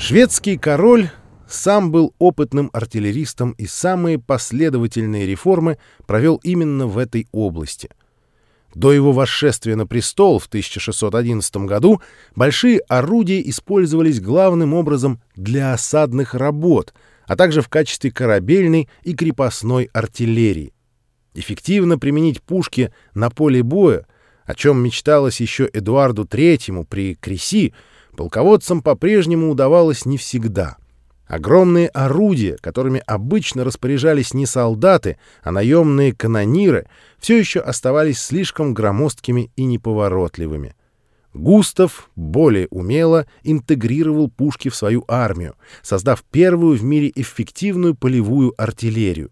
Шведский король сам был опытным артиллеристом и самые последовательные реформы провел именно в этой области. До его восшествия на престол в 1611 году большие орудия использовались главным образом для осадных работ, а также в качестве корабельной и крепостной артиллерии. Эффективно применить пушки на поле боя, о чем мечталось еще Эдуарду III при Креси, полководцам по-прежнему удавалось не всегда. Огромные орудия, которыми обычно распоряжались не солдаты, а наемные канониры, все еще оставались слишком громоздкими и неповоротливыми. Густав более умело интегрировал пушки в свою армию, создав первую в мире эффективную полевую артиллерию.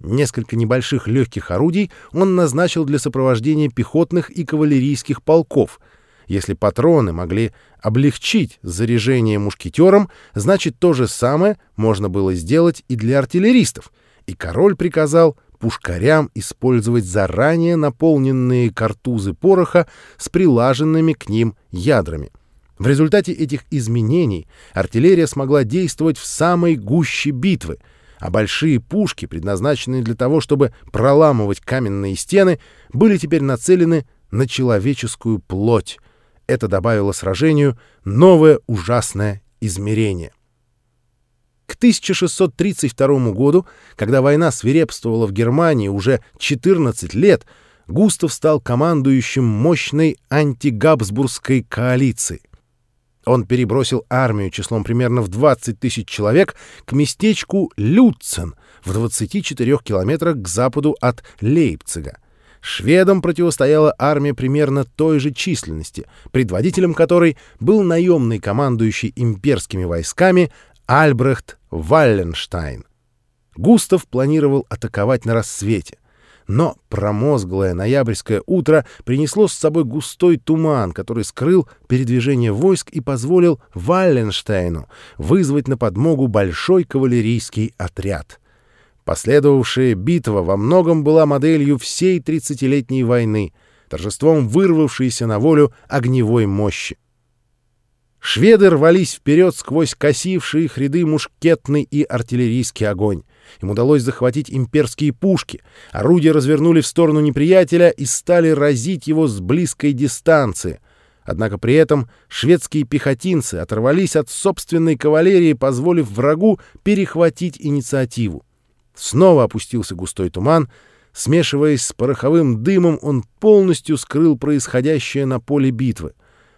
Несколько небольших легких орудий он назначил для сопровождения пехотных и кавалерийских полков — если патроны могли облегчить заряжение мушкетером, значит, то же самое можно было сделать и для артиллеристов. И король приказал пушкарям использовать заранее наполненные картузы пороха с прилаженными к ним ядрами. В результате этих изменений артиллерия смогла действовать в самой гуще битвы, а большие пушки, предназначенные для того, чтобы проламывать каменные стены, были теперь нацелены на человеческую плоть — это добавило сражению новое ужасное измерение. К 1632 году, когда война свирепствовала в Германии уже 14 лет, Густав стал командующим мощной антигабсбургской коалиции. Он перебросил армию числом примерно в 20 тысяч человек к местечку Люцен в 24 километрах к западу от Лейпцига. Шведам противостояла армия примерно той же численности, предводителем которой был наемный командующий имперскими войсками Альбрехт Валленштайн. Густав планировал атаковать на рассвете. Но промозглое ноябрьское утро принесло с собой густой туман, который скрыл передвижение войск и позволил Валленштейну вызвать на подмогу большой кавалерийский отряд. Последовавшая битва во многом была моделью всей тридцатилетней войны, торжеством вырвавшейся на волю огневой мощи. Шведы рвались вперед сквозь косившие их ряды мушкетный и артиллерийский огонь. Им удалось захватить имперские пушки. Орудия развернули в сторону неприятеля и стали разить его с близкой дистанции. Однако при этом шведские пехотинцы оторвались от собственной кавалерии, позволив врагу перехватить инициативу. Снова опустился густой туман. Смешиваясь с пороховым дымом, он полностью скрыл происходящее на поле битвы.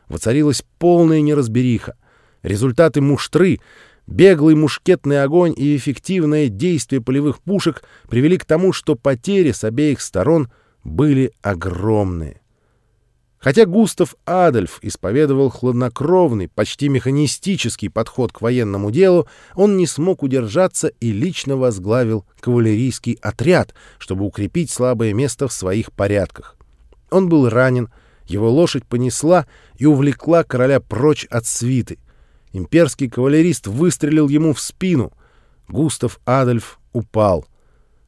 Воцарилась полная неразбериха. Результаты муштры, беглый мушкетный огонь и эффективное действие полевых пушек привели к тому, что потери с обеих сторон были огромные. Хотя Густав Адольф исповедовал хладнокровный, почти механистический подход к военному делу, он не смог удержаться и лично возглавил кавалерийский отряд, чтобы укрепить слабое место в своих порядках. Он был ранен, его лошадь понесла и увлекла короля прочь от свиты. Имперский кавалерист выстрелил ему в спину. Густав Адольф упал.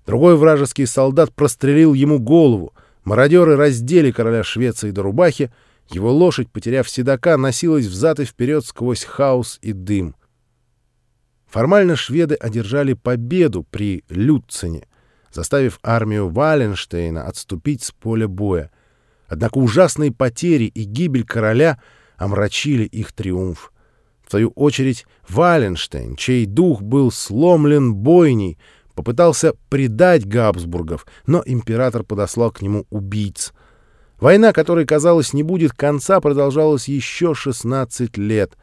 Другой вражеский солдат прострелил ему голову — Мародеры раздели короля Швеции до рубахи, его лошадь, потеряв седока, носилась взад и вперед сквозь хаос и дым. Формально шведы одержали победу при Люцине, заставив армию Валенштейна отступить с поля боя. Однако ужасные потери и гибель короля омрачили их триумф. В свою очередь Валенштейн, чей дух был сломлен бойней, попытался предать Габсбургов, но император подослал к нему убийц. Война, которой, казалось, не будет конца, продолжалась еще 16 лет.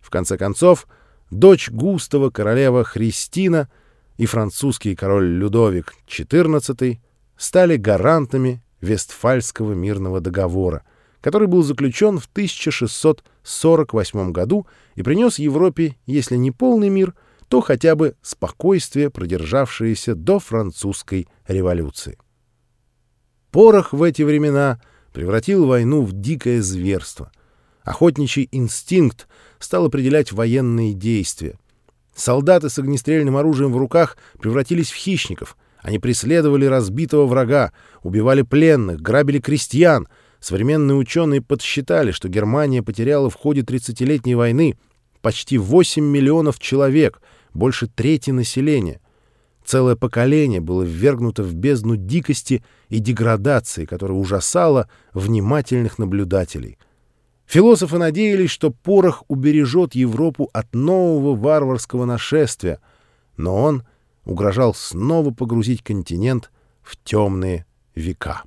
В конце концов, дочь Густава, королева Христина и французский король Людовик XIV стали гарантами Вестфальского мирного договора, который был заключен в 1648 году и принес Европе, если не полный мир, то хотя бы спокойствие, продержавшееся до французской революции. Порох в эти времена превратил войну в дикое зверство. Охотничий инстинкт стал определять военные действия. Солдаты с огнестрельным оружием в руках превратились в хищников. Они преследовали разбитого врага, убивали пленных, грабили крестьян. Современные ученые подсчитали, что Германия потеряла в ходе 30-летней войны почти 8 миллионов человек, больше трети населения. Целое поколение было ввергнуто в бездну дикости и деградации, которая ужасала внимательных наблюдателей. Философы надеялись, что порох убережет Европу от нового варварского нашествия, но он угрожал снова погрузить континент в темные века.